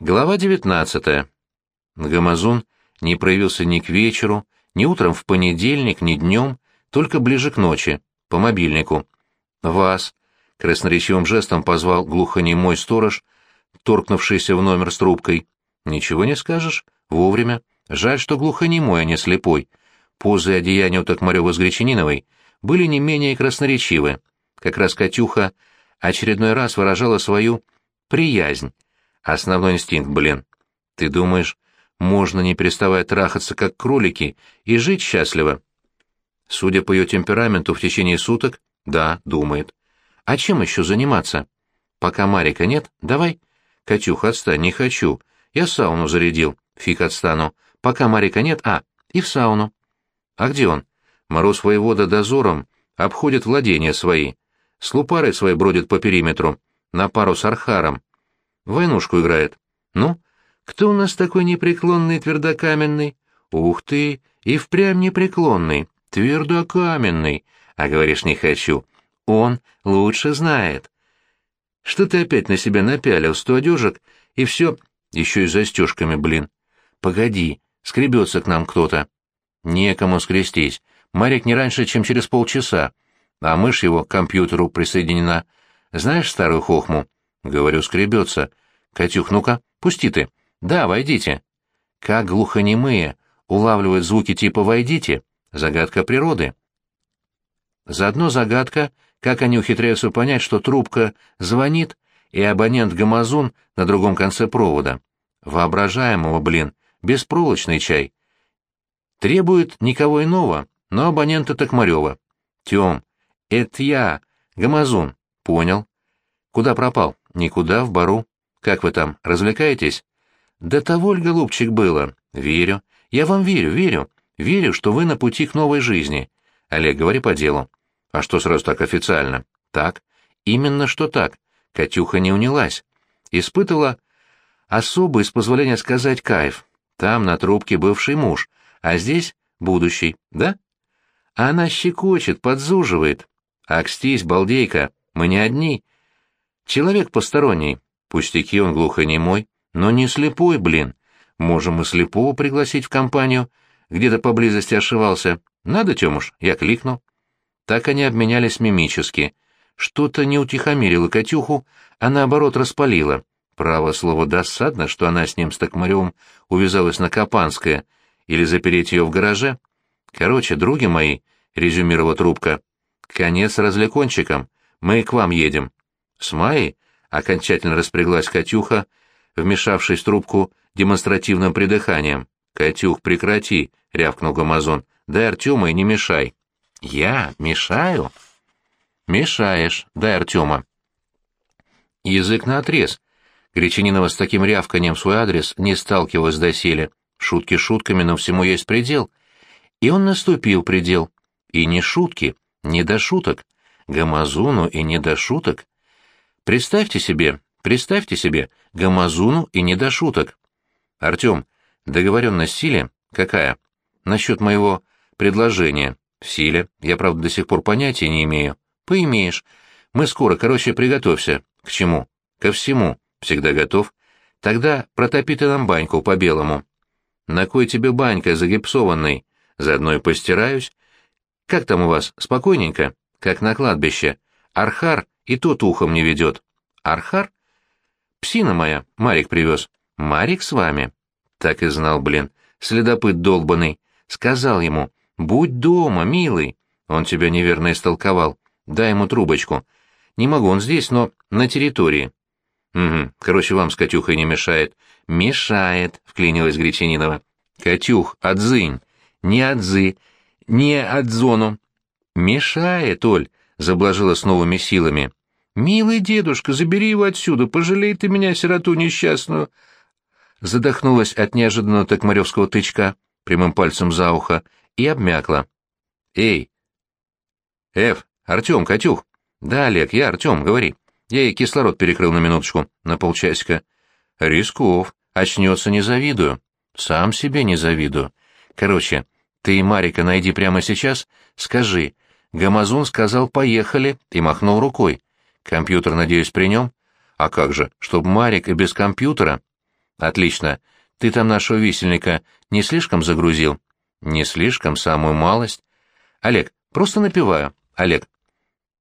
Глава 19. Гамазун не проявился ни к вечеру, ни утром в понедельник, ни днем, только ближе к ночи, по мобильнику. «Вас», — красноречивым жестом позвал глухонемой сторож, торкнувшийся в номер с трубкой. «Ничего не скажешь? Вовремя. Жаль, что глухонемой, а не слепой. Позы одеяния у Токмарева с Гречаниновой были не менее красноречивы. Как раз Катюха очередной раз выражала свою приязнь, Основной инстинкт, блин. Ты думаешь, можно не переставая трахаться, как кролики, и жить счастливо? Судя по ее темпераменту, в течение суток, да, думает. А чем еще заниматься? Пока Марика нет, давай. Катюха, отстань, не хочу. Я сауну зарядил. Фиг отстану. Пока Марика нет, а, и в сауну. А где он? Мороз воевода дозором обходит владения свои. С лупарой своей бродит по периметру, на пару с архаром войнушку играет. Ну, кто у нас такой непреклонный твердокаменный? Ух ты, и впрямь непреклонный, твердокаменный. А говоришь, не хочу. Он лучше знает. Что ты опять на себя напялил, сто одежек, и все, еще и застежками, блин. Погоди, скребется к нам кто-то. Некому скрестись. Марик не раньше, чем через полчаса, а мышь его к компьютеру присоединена. Знаешь старую хохму? Говорю, скребется. Катюх, ну-ка, пусти ты. Да, войдите. Как глухонемые улавливают звуки типа «войдите» — загадка природы. Заодно загадка, как они ухитряются понять, что трубка звонит, и абонент Гамазун на другом конце провода. Воображаемого, блин, беспроволочный чай. Требует никого иного, но абонента Токмарева. Тем, это я, Гамазун. Понял. Куда пропал? Никуда, в бару. Как вы там, развлекаетесь? Да того ль, голубчик, было. Верю. Я вам верю, верю. Верю, что вы на пути к новой жизни. Олег, говори по делу. А что сразу так официально? Так. Именно что так. Катюха не унялась. Испытывала особый, с позволения сказать, кайф. Там на трубке бывший муж, а здесь будущий, да? А она щекочет, подзуживает. Акстись, балдейка, мы не одни. Человек посторонний, Пустяки он глухонемой, но не слепой, блин. Можем и слепого пригласить в компанию. Где-то поблизости ошивался. Надо, Тёмуш? Я кликну. Так они обменялись мимически. Что-то не утихомирило Катюху, а наоборот распалило. Право слово досадно, что она с ним с Токмаревым увязалась на Капанское, или запереть ее в гараже. Короче, други мои, — резюмировала трубка, — конец развлекончиком, мы к вам едем. С Майей? окончательно распряглась Катюха, вмешавшись в трубку демонстративным придыханием. «Катюх, прекрати!» — рявкнул Гамазон. «Дай Артема и не мешай». «Я? Мешаю?» «Мешаешь. Дай Артема». Язык наотрез. Гречанинова с таким рявканием свой адрес не сталкивалась доселе. Шутки шутками, но всему есть предел. И он наступил предел. И не шутки, не до шуток. Гамазуну и не до шуток. Представьте себе, представьте себе, гамазуну и не до шуток. Артем, договоренность в силе? Какая? Насчет моего предложения. В силе. Я, правда, до сих пор понятия не имею. Поимеешь. Мы скоро, короче, приготовься. К чему? Ко всему. Всегда готов. Тогда протопи ты нам баньку по-белому. На кой тебе банька загипсованной? Заодно и постираюсь. Как там у вас, спокойненько? Как на кладбище. Архар и тот ухом не ведет. Архар? Псина моя, Марик привез. Марик с вами? Так и знал, блин. Следопыт долбанный. Сказал ему, будь дома, милый. Он тебя неверно истолковал. Дай ему трубочку. Не могу, он здесь, но на территории. Угу, короче, вам с Катюхой не мешает. Мешает, вклинилась Гречанинова. Катюх, отзынь. Не отзы, не отзону. Мешает, Оль, заблажила с новыми силами. «Милый дедушка, забери его отсюда, пожалей ты меня, сироту несчастную!» Задохнулась от неожиданного токмаревского тычка прямым пальцем за ухо и обмякла. «Эй!» «Эф, Артем, Катюх!» «Да, Олег, я Артем, говори. Я ей кислород перекрыл на минуточку, на полчасика». «Рисков. Очнется, не завидую. Сам себе не завидую. Короче, ты и Марика найди прямо сейчас, скажи. Гамазун сказал «поехали» и махнул рукой. Компьютер, надеюсь, при нем? А как же, чтоб Марик и без компьютера? Отлично. Ты там нашего висельника не слишком загрузил? Не слишком, самую малость. Олег, просто напиваю. Олег.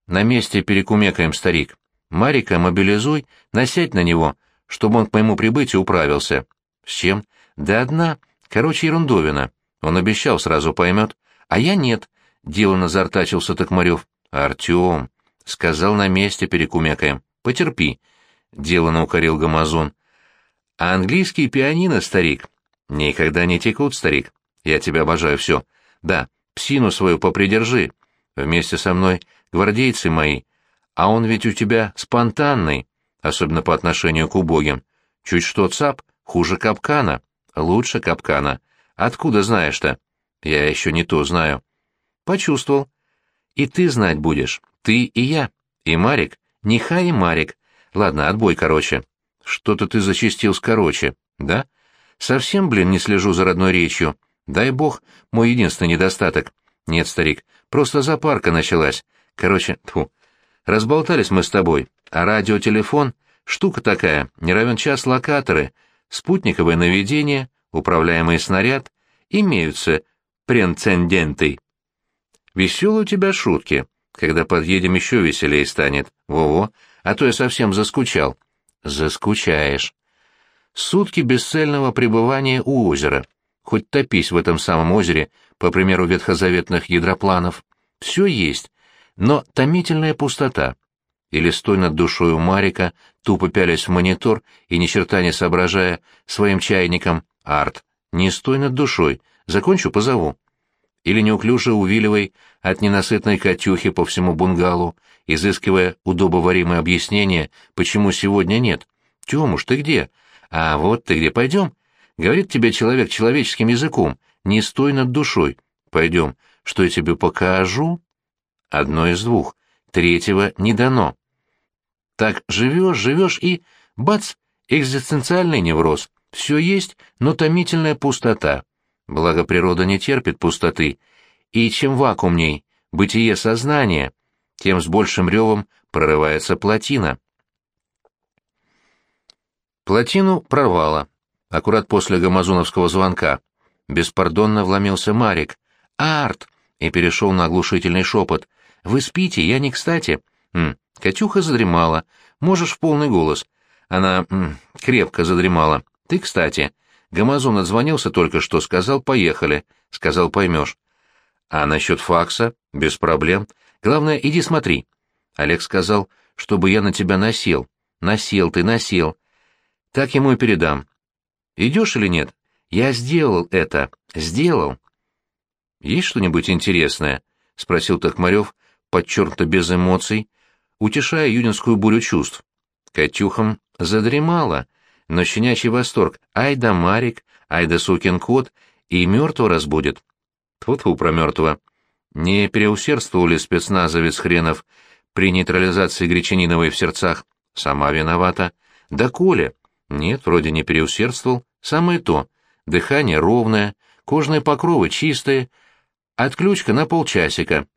На месте перекумекаем, старик. Марика мобилизуй, насядь на него, чтобы он к моему прибытию управился. С чем? Да одна. Короче, ерундовина. Он обещал, сразу поймет. А я нет. Делано зартачился Токмарев. Артем, сказал на месте перекумекаем. Потерпи. Делано укорил Гамазон. А английские пианино, старик, никогда не текут, старик. Я тебя обожаю, все. Да, псину свою попридержи. Вместе со мной гвардейцы мои. А он ведь у тебя спонтанный, особенно по отношению к убогим. Чуть что цап, хуже капкана, лучше капкана. Откуда знаешь-то? Я еще не то знаю. Почувствовал. И ты знать будешь, ты и я, и Марик, не Хай и Марик. Ладно, отбой, короче. Что-то ты зачистил с короче, да? Совсем, блин, не слежу за родной речью. Дай бог, мой единственный недостаток. Нет, старик, просто запарка началась. Короче, тьфу. Разболтались мы с тобой, а радиотелефон — штука такая, не равен час локаторы, спутниковое наведение, управляемый снаряд, имеются прецеденты. Веселые у тебя шутки. Когда подъедем, еще веселее станет. Во-во, а то я совсем заскучал. Заскучаешь. Сутки бесцельного пребывания у озера. Хоть топись в этом самом озере, по примеру ветхозаветных ядропланов. Все есть, но томительная пустота. Или стой над душой у Марика, тупо пялясь в монитор и ни черта не соображая своим чайником. Арт, не стой над душой, закончу, позову. Или неуклюже увиливай от ненасытной Катюхи по всему бунгалу, изыскивая удобоваримое объяснение, почему сегодня нет. «Тёмуш, ты где?» «А вот ты где, пойдем?» Говорит тебе человек человеческим языком, не стой над душой. Пойдем, что я тебе покажу? Одно из двух, третьего не дано. Так живешь, живешь и, бац, экзистенциальный невроз. Все есть, но томительная пустота. Благо природа не терпит пустоты. И чем вакуумней бытие сознания, тем с большим ревом прорывается плотина. Плотину прорвало. Аккурат после гамазуновского звонка. Беспардонно вломился Марик. «Арт!» и перешел на оглушительный шепот. «Вы спите, я не кстати». М, Катюха задремала. Можешь в полный голос. Она м, крепко задремала. Ты, кстати. Гамазон отзвонился только что, сказал «поехали». Сказал «поймешь». А насчет факса? Без проблем. Главное, иди смотри. Олег сказал, чтобы я на тебя насел. Насел ты, насел. Так ему и передам. Идешь или нет? Я сделал это. Сделал. Есть что-нибудь интересное? Спросил Токмарев, подчеркнуто без эмоций, утешая юнинскую бурю чувств. Катюхам задремала, но щенячий восторг «Ай да Марик», «Ай да сукин кот» и мертвого разбудит. Тьфу-тьфу про мертвого. Не переусердствовал ли спецназовец хренов при нейтрализации Гречаниновой в сердцах? Сама виновата. Да Коля. Нет, вроде не переусердствовал. Самое то. Дыхание ровное, кожные покровы чистые, отключка на полчасика.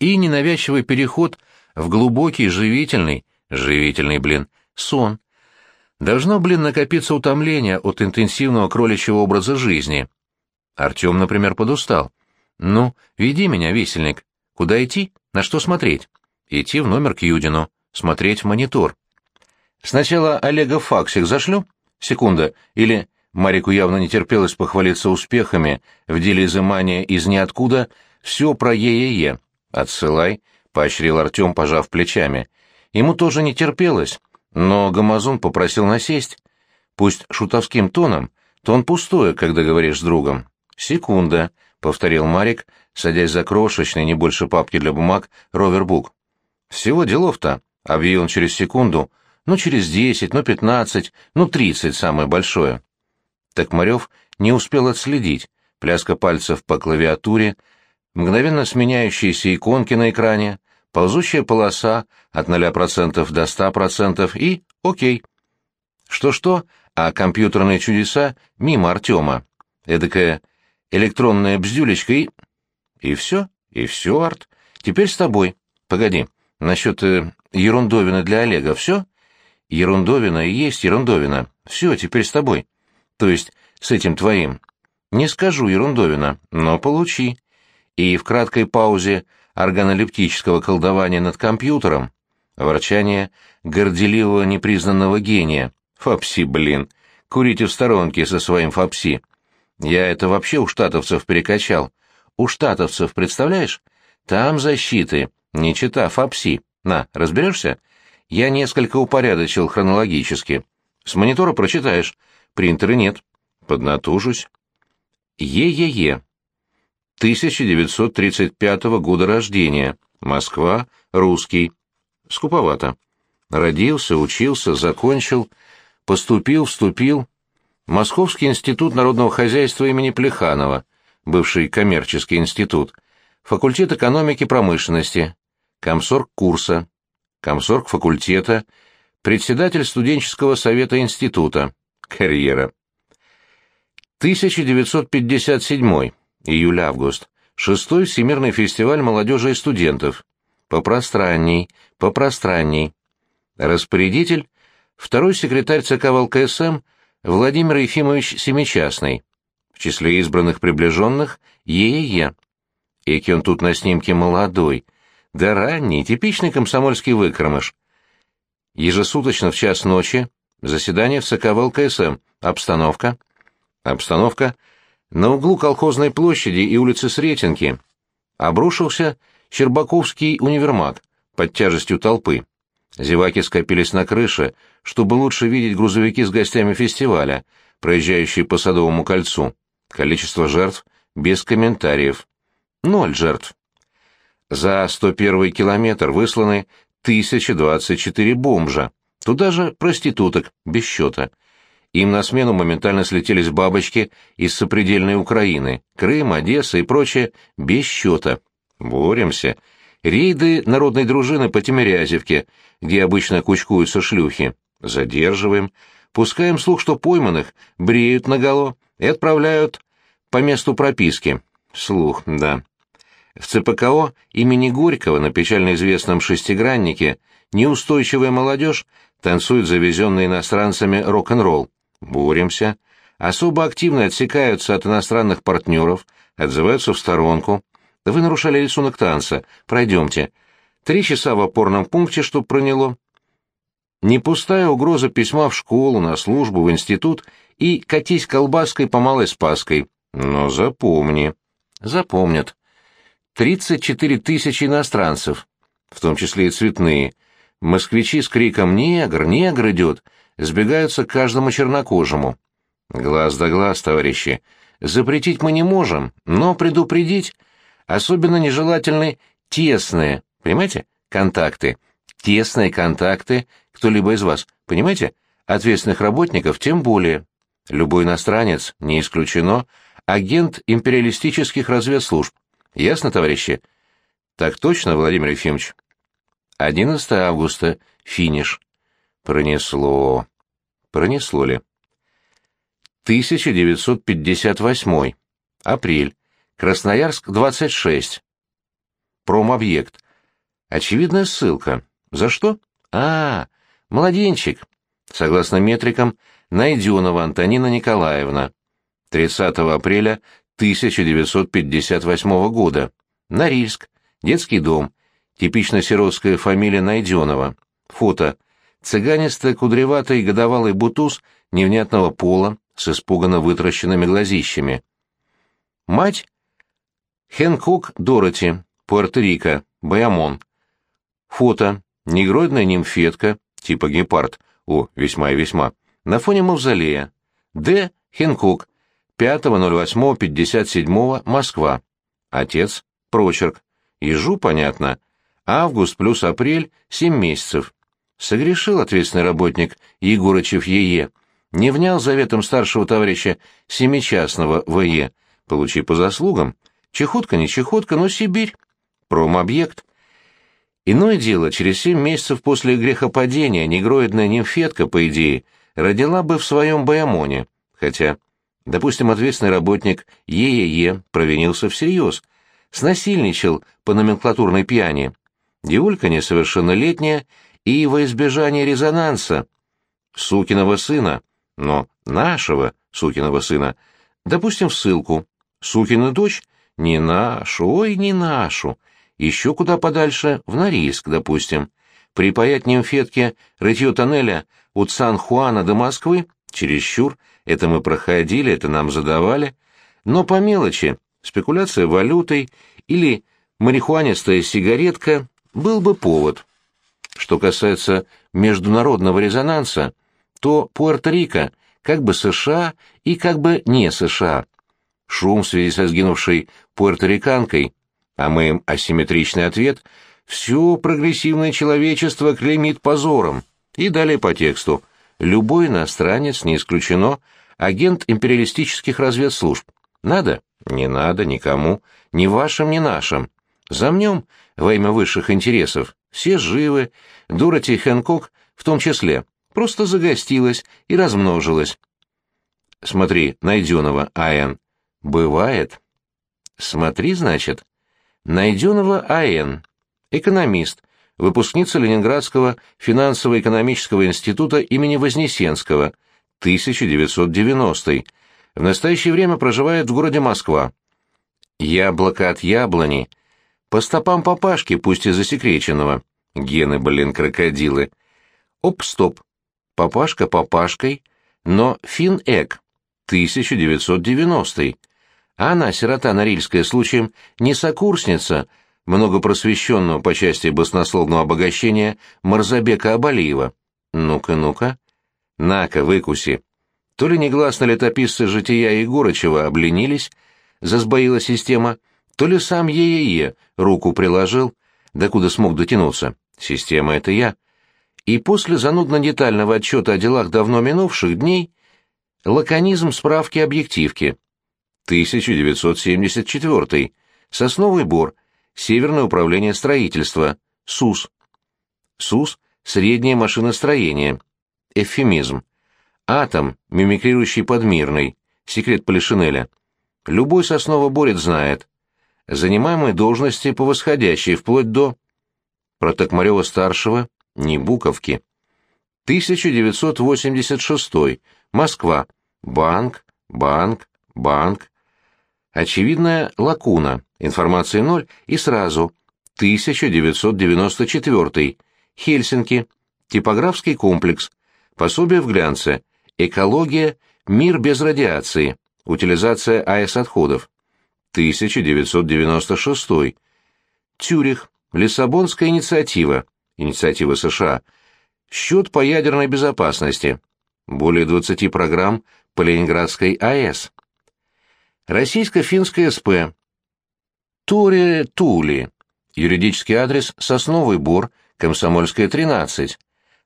И ненавязчивый переход в глубокий живительный, живительный, блин, сон. Должно, блин, накопиться утомление от интенсивного кроличьего образа жизни. Артем, например, подустал. «Ну, веди меня, висельник. Куда идти? На что смотреть?» «Идти в номер к Юдину. Смотреть в монитор». «Сначала Олега факсик зашлю? Секунда. Или...» Марику явно не терпелось похвалиться успехами в деле изымания из ниоткуда все про ЕЕЕ. «Отсылай», — поощрил Артем, пожав плечами. Ему тоже не терпелось, но Гамазон попросил насесть. Пусть шутовским тоном, то он пустое, когда говоришь с другом. «Секунда», — повторил Марик, садясь за крошечный, не больше папки для бумаг, ровербук. «Всего делов-то», — объявил он через секунду, — «ну, через десять, ну, пятнадцать, ну, тридцать самое большое». Токмарев не успел отследить. Пляска пальцев по клавиатуре, мгновенно сменяющиеся иконки на экране, ползущая полоса от 0% до 100% и окей. Что-что, а компьютерные чудеса мимо Артема. Эдакая электронная бздюлечка и... И все, и все, Арт. Теперь с тобой. Погоди, насчет э, ерундовины для Олега все? Ерундовина и есть ерундовина. Все, теперь с тобой. то есть с этим твоим. Не скажу ерундовина, но получи. И в краткой паузе органолептического колдования над компьютером ворчание горделивого непризнанного гения. Фапси, блин, курите в сторонке со своим фапси. Я это вообще у штатовцев перекачал. У штатовцев, представляешь? Там защиты, не чита фапси. На, разберешься? Я несколько упорядочил хронологически. С монитора прочитаешь, принтера нет. Поднатужусь. Е-е-е. 1935 года рождения. Москва. Русский. Скуповато. Родился, учился, закончил, поступил, вступил. Московский институт народного хозяйства имени Плеханова, бывший коммерческий институт. Факультет экономики промышленности. Комсорг курса. Комсорг факультета. Председатель студенческого совета института. Карьера. 1957. Июль-август. Шестой Всемирный фестиваль молодежи и студентов. Попространней, попространней. Распорядитель – второй секретарь ЦК ВЛКСМ Владимир Ефимович Семичастный. В числе избранных приближенных – ЕЕЕ. Эки он тут на снимке молодой. Да ранний, типичный комсомольский выкормыш. Ежесуточно в час ночи заседание в ЦК ВЛКСМ. Обстановка. Обстановка. На углу колхозной площади и улицы Сретенки обрушился Щербаковский универмаг под тяжестью толпы. Зеваки скопились на крыше, чтобы лучше видеть грузовики с гостями фестиваля, проезжающие по Садовому кольцу. Количество жертв без комментариев. Ноль жертв. За 101 километр высланы 1024 бомжа. Туда же проституток, без счета. Им на смену моментально слетелись бабочки из сопредельной Украины, Крым, Одесса и прочее, без счета. Боремся. Рейды народной дружины по Тимирязевке, где обычно кучкуются шлюхи. Задерживаем. Пускаем слух, что пойманных бреют наголо и отправляют по месту прописки. Слух, да. В ЦПКО имени Горького на печально известном «шестиграннике» неустойчивая молодежь танцует завезенный иностранцами рок-н-ролл. Боремся. Особо активно отсекаются от иностранных партнеров, отзываются в сторонку, вы нарушали рисунок танца. Пройдемте. Три часа в опорном пункте, чтоб проняло. Не пустая угроза письма в школу, на службу, в институт и катись колбаской по Малой Спаской. Но запомни. Запомнят. 34 тысячи иностранцев, в том числе и цветные. Москвичи с криком «Негр! Негр идет!» Сбегаются к каждому чернокожему. Глаз да глаз, товарищи. Запретить мы не можем, но предупредить Особенно нежелательны тесные, понимаете, контакты. Тесные контакты кто-либо из вас, понимаете? Ответственных работников тем более. Любой иностранец, не исключено, агент империалистических разведслужб. Ясно, товарищи? Так точно, Владимир Ефимович. 11 августа. Финиш. Пронесло. Пронесло ли? 1958. Апрель. Красноярск, 26. Промобъект. Очевидная ссылка. За что? А, младенчик. Согласно метрикам, Найденова Антонина Николаевна. 30 апреля 1958 года. Норильск. Детский дом. Типично сиротская фамилия Найденова. Фото. Цыганистый, кудреватый годовалый бутуз невнятного пола с испуганно вытращенными глазищами. Мать Хэнкок Дороти, Пуэрто-Рико, Баямон. Фото. Негроидная нимфетка, типа гепард, о, весьма и весьма, на фоне мавзолея. Д. Хэнкок. 5.08.57. Москва. Отец. Прочерк. Ежу, понятно. Август плюс апрель — семь месяцев. Согрешил ответственный работник Егорычев ЕЕ. Не внял заветом старшего товарища семичастного ВЕ. Получи по заслугам. Чехотка не чехотка, но Сибирь. Промобъект. Иное дело, через семь месяцев после грехопадения негроидная нимфетка, по идее, родила бы в своем Баямоне. Хотя, допустим, ответственный работник ЕЕЕ провинился всерьез, снасильничал по номенклатурной пьяни. Девулька несовершеннолетняя и во избежание резонанса. Сукиного сына, но нашего, сукиного сына, допустим, в ссылку. Сукина дочь не нашу, ой, не нашу. Еще куда подальше, в Норильск, допустим. Припаять нимфетке рытье тоннеля от Сан-Хуана до Москвы? Чересчур. Это мы проходили, это нам задавали. Но по мелочи, спекуляция валютой или марихуанистая сигаретка был бы повод. Что касается международного резонанса, то Пуэрто-Рико как бы США и как бы не США. Шум в связи со сгинувшей пуэрториканкой, а мы им асимметричный ответ «Все прогрессивное человечество клеймит позором». И далее по тексту «Любой иностранец, не исключено, агент империалистических разведслужб. Надо? Не надо, никому, ни вашим, ни нашим. Замнем во имя высших интересов. Все живы, Дороти Хэнкок в том числе. Просто загостилась и размножилась. Смотри, найденного, А.Н. Бывает. Смотри, значит. Найденного А.Н. Экономист, выпускница Ленинградского финансово-экономического института имени Вознесенского, 1990 В настоящее время проживает в городе Москва. Яблоко от яблони. По стопам папашки, пусть и засекреченного. Гены, блин, крокодилы. Оп-стоп. Папашка папашкой, но фин-эк, 1990 А она, сирота Норильская, случаем не сокурсница многопросвещенного по части баснословного обогащения Марзабека Абалиева. Ну-ка, ну-ка. На-ка, выкуси. То ли негласно летописцы жития Егорычева обленились, засбоила система, то ли сам ЕЕЕ руку приложил, докуда смог дотянуться. Система — это я и после занудно-детального отчета о делах давно минувших дней лаконизм справки-объективки. 1974. Сосновый бор. Северное управление строительства. СУС. СУС – среднее машиностроение. Эвфемизм. Атом, мимикрирующий под мирный. Секрет Полишинеля. Любой сосновоборец знает. Занимаемые должности по восходящей, вплоть до... Про Токмарева-старшего не буковки. 1986. Москва. Банк, банк, банк. Очевидная лакуна. Информации ноль и сразу. 1994. Хельсинки. Типографский комплекс. Пособие в глянце. Экология. Мир без радиации. Утилизация АЭС-отходов. 1996. Тюрих. Лиссабонская инициатива инициативы США, счет по ядерной безопасности, более 20 программ по Ленинградской АЭС. Российско-финская СП. Туре Тули. Юридический адрес Сосновый Бор, Комсомольская, 13.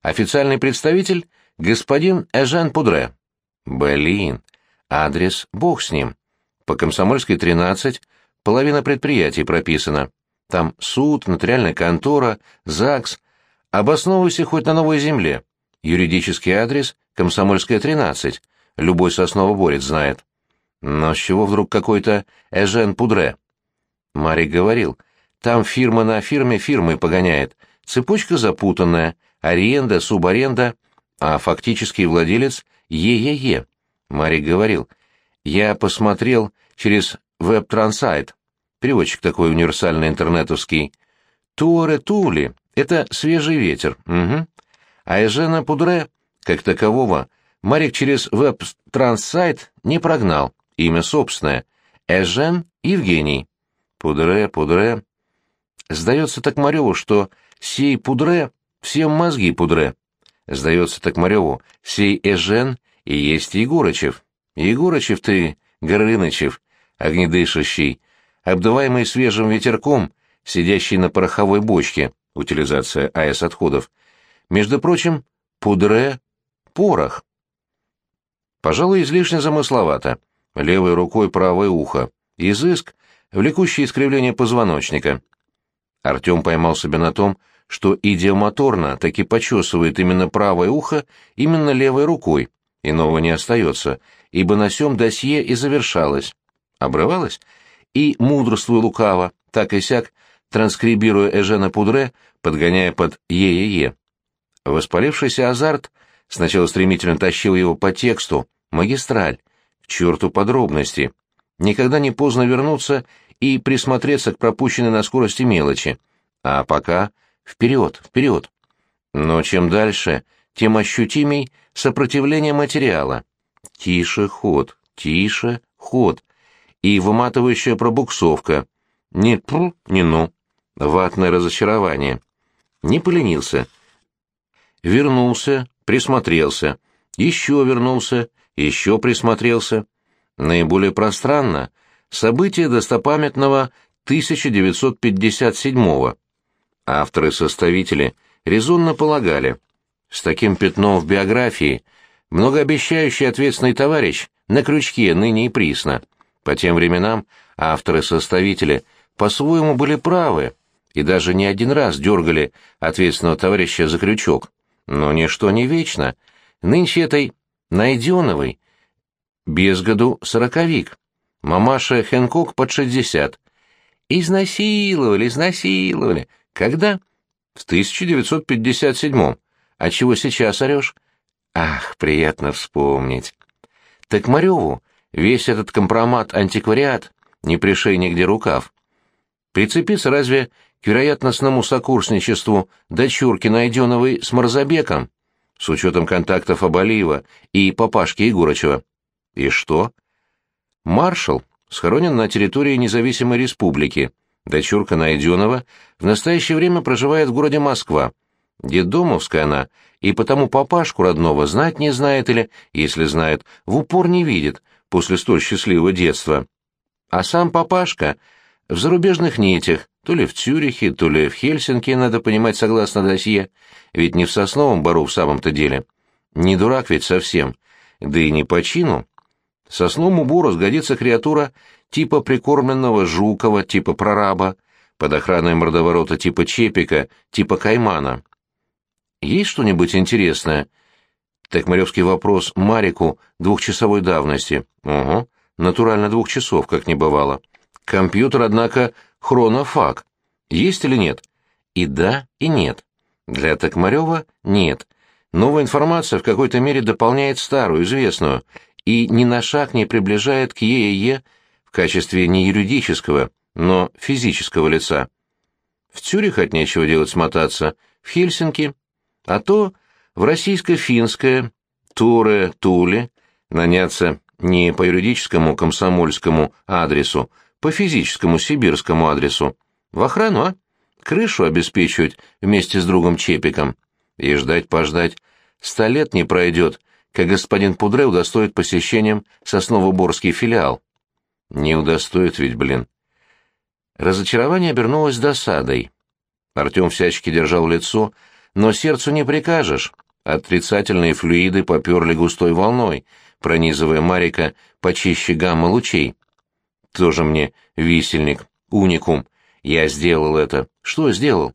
Официальный представитель господин Эжен Пудре. Блин, адрес бог с ним. По Комсомольской, 13, половина предприятий прописана. Там суд, нотариальная контора, ЗАГС. Обосновывайся хоть на новой земле. Юридический адрес — Комсомольская, 13. Любой сосновоборец знает. Но с чего вдруг какой-то Эжен Пудре? Марик говорил, там фирма на фирме фирмой погоняет. Цепочка запутанная, аренда, субаренда, а фактический владелец — ЕЕЕ. Марик говорил, я посмотрел через веб-трансайт. Переводчик такой универсальный интернетовский. Туоре Тули — это свежий ветер, угу. А Эжена Пудре, как такового, Марик через веб-транссайт не прогнал. Имя собственное. Эжен Евгений. Пудре, Пудре. Сдается Токмареву, что сей Пудре всем мозги Пудре. Сдается Токмареву, сей Эжен и есть Егорычев. Егорычев ты, Горынычев, огнедышащий, обдуваемый свежим ветерком, сидящий на пороховой бочке, утилизация АЭС-отходов. Между прочим, пудре — порох. Пожалуй, излишне замысловато. Левой рукой правое ухо. Изыск, влекущий искривление позвоночника. Артем поймал себя на том, что идиомоторно таки почесывает именно правое ухо именно левой рукой. Иного не остается, ибо на сём досье и завершалось. Обрывалось? и, мудрствуя лукаво, так и сяк, транскрибируя Эжена Пудре, подгоняя под «е-е-е». Воспалившийся азарт сначала стремительно тащил его по тексту, магистраль, черту подробности. Никогда не поздно вернуться и присмотреться к пропущенной на скорости мелочи. А пока вперед, вперед. Но чем дальше, тем ощутимей сопротивление материала. Тише ход, тише ход. И выматывающая пробуксовка. Ни пр, ни ну. Ватное разочарование. Не поленился. Вернулся, присмотрелся. Еще вернулся, еще присмотрелся. Наиболее пространно событие достопамятного 1957-го. Авторы-составители резонно полагали, с таким пятном в биографии многообещающий ответственный товарищ на крючке ныне и присно. По тем временам авторы-составители по-своему были правы и даже не один раз дергали ответственного товарища за крючок. Но ничто не вечно. Нынче этой Найденовой без году сороковик. Мамаша Хэнкок под шестьдесят. Изнасиловали, изнасиловали. Когда? В 1957-м. А чего сейчас орешь? Ах, приятно вспомнить. Так Мареву весь этот компромат-антиквариат не пришей нигде рукав. Прицепиться разве к вероятностному сокурсничеству дочурки Найденовой с Марзабеком, с учетом контактов Абалиева и папашки Егорычева? И что? Маршал схоронен на территории независимой республики. Дочурка Найденова в настоящее время проживает в городе Москва. Деддомовская она, и потому папашку родного знать не знает или, если знает, в упор не видит после столь счастливого детства. А сам папашка в зарубежных нитях, то ли в Цюрихе, то ли в Хельсинки, надо понимать согласно досье, ведь не в Сосновом Бору в самом-то деле. Не дурак ведь совсем, да и не по чину. Сосному буру сгодится креатура типа прикормленного Жукова, типа прораба, под охраной мордоворота типа Чепика, типа Каймана. Есть что-нибудь интересное? Токмаревский вопрос Марику двухчасовой давности. Ого, натурально двух часов, как не бывало. Компьютер, однако, хронофаг. Есть или нет? И да, и нет. Для Токмарева нет. Новая информация в какой-то мере дополняет старую, известную, и ни на шаг не приближает к ЕЕ в качестве не юридического, но физического лица. В Цюрих от нечего делать смотаться, в Хельсинки, а то в российско-финское, Туре, Туле, наняться не по юридическому комсомольскому адресу, по физическому сибирскому адресу. В охрану, а? Крышу обеспечивать вместе с другом Чепиком. И ждать-пождать. Сто лет не пройдет, как господин Пудре удостоит посещением Сосновоборский филиал. Не удостоит ведь, блин. Разочарование обернулось досадой. Артем всячески держал лицо, но сердцу не прикажешь. Отрицательные флюиды поперли густой волной, пронизывая Марика почище гамма лучей. Тоже мне висельник, уникум. Я сделал это. Что сделал?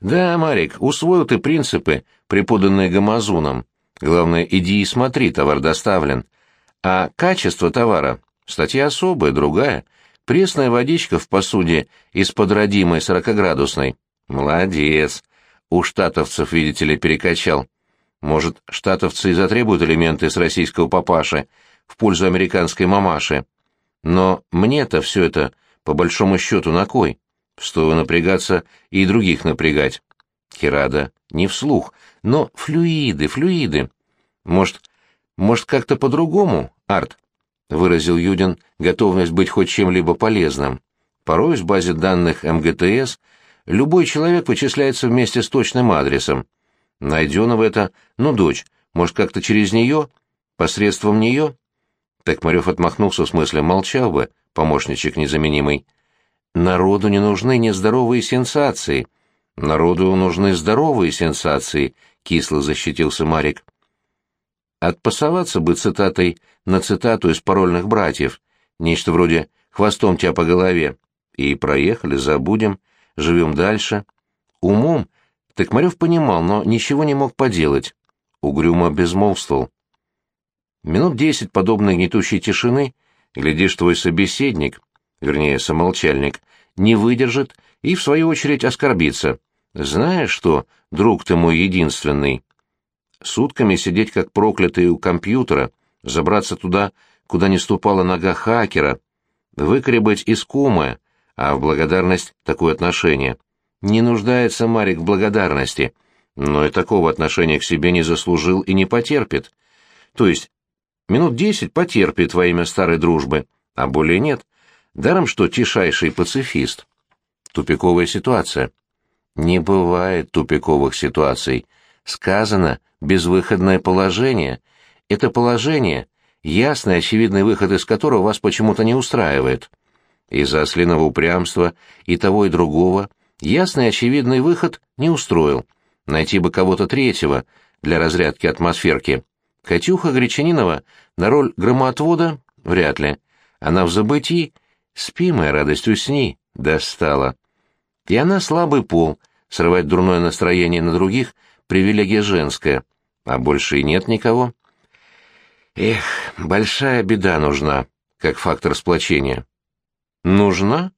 Да, Марик, усвоил ты принципы, преподанные Гамазуном. Главное, иди и смотри, товар доставлен. А качество товара — статья особая, другая. Пресная водичка в посуде из-под родимой сорокоградусной. Молодец. У штатовцев, видите ли, перекачал. Может, штатовцы и затребуют элементы с российского папаши в пользу американской мамаши. Но мне-то все это, по большому счету, на кой? Стоило напрягаться и других напрягать. Херада не вслух, но флюиды, флюиды. Может, может как-то по-другому, Арт? Выразил Юдин готовность быть хоть чем-либо полезным. Порой в базе данных МГТС любой человек вычисляется вместе с точным адресом. Найденного это, ну, дочь, может, как-то через нее, посредством нее? Так Марев отмахнулся в смысле, молчал бы, помощничек незаменимый. Народу не нужны нездоровые сенсации — Народу нужны здоровые сенсации, кисло защитился Марик. Отпасоваться бы цитатой на цитату из парольных братьев, нечто вроде «хвостом тебя по голове», и проехали, забудем, живем дальше. Умом Токмарев понимал, но ничего не мог поделать. Угрюмо безмолвствовал. Минут десять подобной гнетущей тишины, глядишь, твой собеседник, вернее, самолчальник, не выдержит и, в свою очередь, оскорбится. Знаешь что, друг ты мой единственный? Сутками сидеть как проклятый у компьютера, забраться туда, куда не ступала нога хакера, выкребать искомое, а в благодарность такое отношение. Не нуждается Марик в благодарности, но и такого отношения к себе не заслужил и не потерпит. То есть минут десять потерпит во имя старой дружбы, а более нет. Даром, что тишайший пацифист. Тупиковая ситуация. Не бывает тупиковых ситуаций. Сказано «безвыходное положение». Это положение, ясный очевидный выход из которого вас почему-то не устраивает. Из-за ослиного упрямства и того, и другого ясный очевидный выход не устроил. Найти бы кого-то третьего для разрядки атмосферки. Катюха Гречанинова на роль громоотвода вряд ли. Она в забытии, спи, моя радость, усни, достала. И она слабый пол, срывать дурное настроение на других — привилегия женская, а больше и нет никого. Эх, большая беда нужна, как фактор сплочения. Нужна?